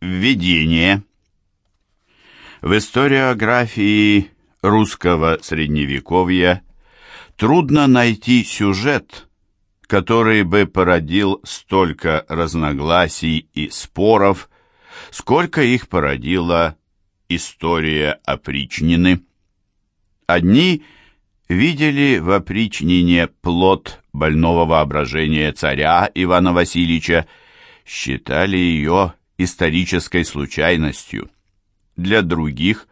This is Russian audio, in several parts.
Введение. В историографии русского средневековья трудно найти сюжет, который бы породил столько разногласий и споров, сколько их породила история опричнины. Одни видели в опричнине плод больного воображения царя Ивана Васильевича, считали ее исторической случайностью. Для других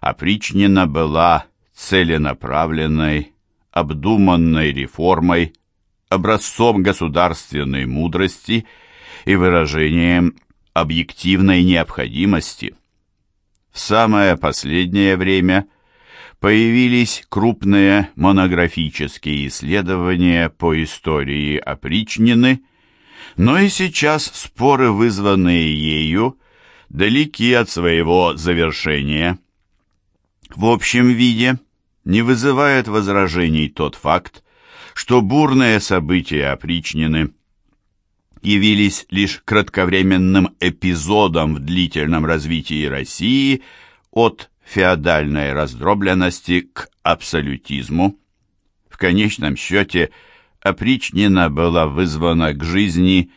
опричнина была целенаправленной, обдуманной реформой, образцом государственной мудрости и выражением объективной необходимости. В самое последнее время появились крупные монографические исследования по истории опричнины, но и сейчас споры, вызванные ею, далеки от своего завершения. В общем виде не вызывает возражений тот факт, что бурные события опричнины явились лишь кратковременным эпизодом в длительном развитии России от феодальной раздробленности к абсолютизму. В конечном счете опричнина была вызвана к жизни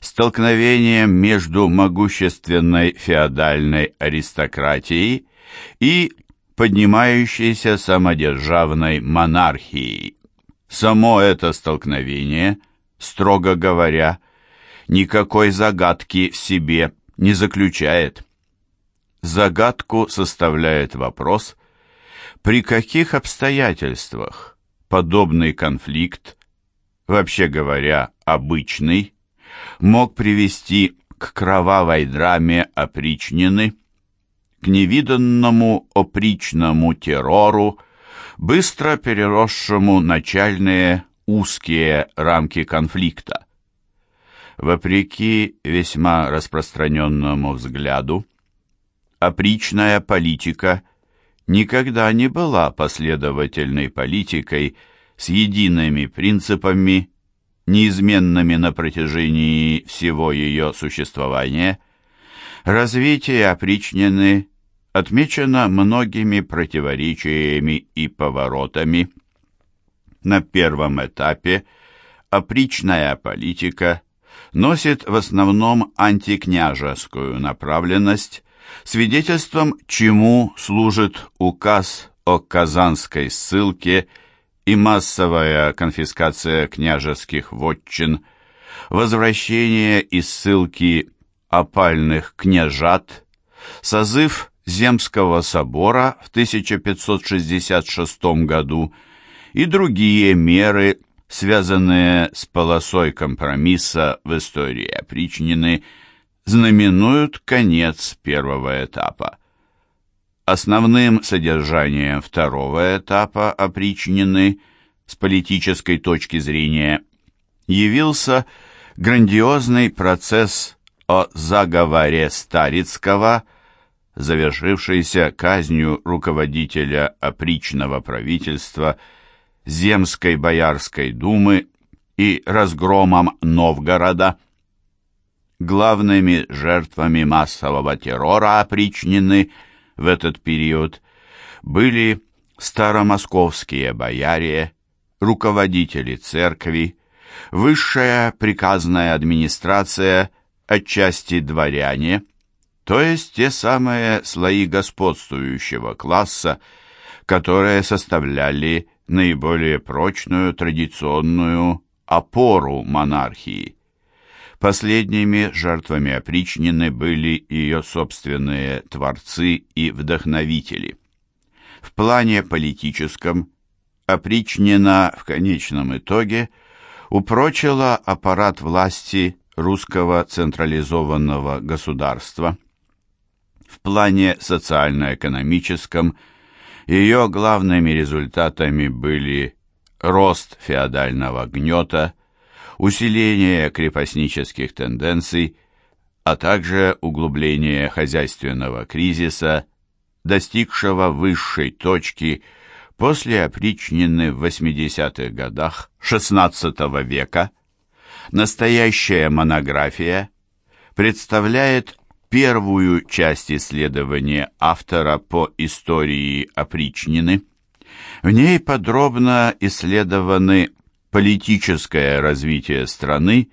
столкновением между могущественной феодальной аристократией и поднимающейся самодержавной монархией. Само это столкновение, строго говоря, никакой загадки в себе не заключает. Загадку составляет вопрос, при каких обстоятельствах подобный конфликт, вообще говоря, обычный, мог привести к кровавой драме опричнины, к невиданному опричному террору, быстро переросшему начальные узкие рамки конфликта. Вопреки весьма распространенному взгляду, опричная политика никогда не была последовательной политикой с едиными принципами, неизменными на протяжении всего ее существования. Развитие опричнины отмечено многими противоречиями и поворотами. На первом этапе опричная политика носит в основном антикняжескую направленность, свидетельством чему служит указ о казанской ссылке и массовая конфискация княжеских вотчин, возвращение из ссылки опальных княжат, созыв Земского собора в 1566 году и другие меры, связанные с полосой компромисса в истории опричнины, знаменуют конец первого этапа. Основным содержанием второго этапа опричнины с политической точки зрения явился грандиозный процесс о заговоре Старицкого – завершившийся казнью руководителя опричного правительства Земской Боярской думы и разгромом Новгорода. Главными жертвами массового террора опричнины в этот период были старомосковские бояре, руководители церкви, высшая приказная администрация, отчасти дворяне – то есть те самые слои господствующего класса, которые составляли наиболее прочную традиционную опору монархии. Последними жертвами опричнины были ее собственные творцы и вдохновители. В плане политическом опричнина в конечном итоге упрочила аппарат власти русского централизованного государства – в плане социально-экономическом ее главными результатами были рост феодального гнета, усиление крепостнических тенденций, а также углубление хозяйственного кризиса, достигшего высшей точки после опричнины в 80-х годах XVI века. Настоящая монография представляет первую часть исследования автора по истории опричнины. В ней подробно исследованы политическое развитие страны,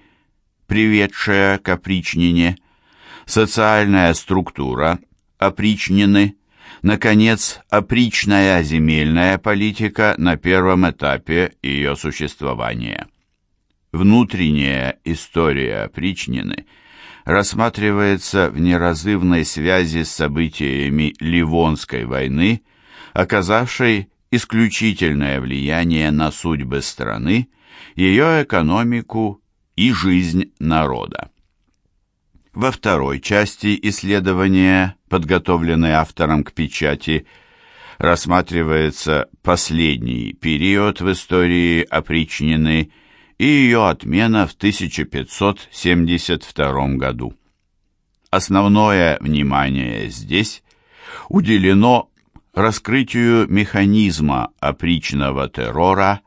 приведшее к опричнине, социальная структура опричнины, наконец, опричная земельная политика на первом этапе ее существования. Внутренняя история опричнины рассматривается в неразрывной связи с событиями Ливонской войны, оказавшей исключительное влияние на судьбы страны, ее экономику и жизнь народа. Во второй части исследования, подготовленной автором к печати, рассматривается последний период в истории опричнины и ее отмена в 1572 году. Основное внимание здесь уделено раскрытию механизма опричного террора,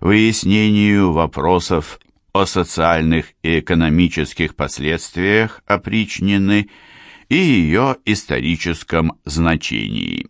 выяснению вопросов о социальных и экономических последствиях опричнины и ее историческом значении.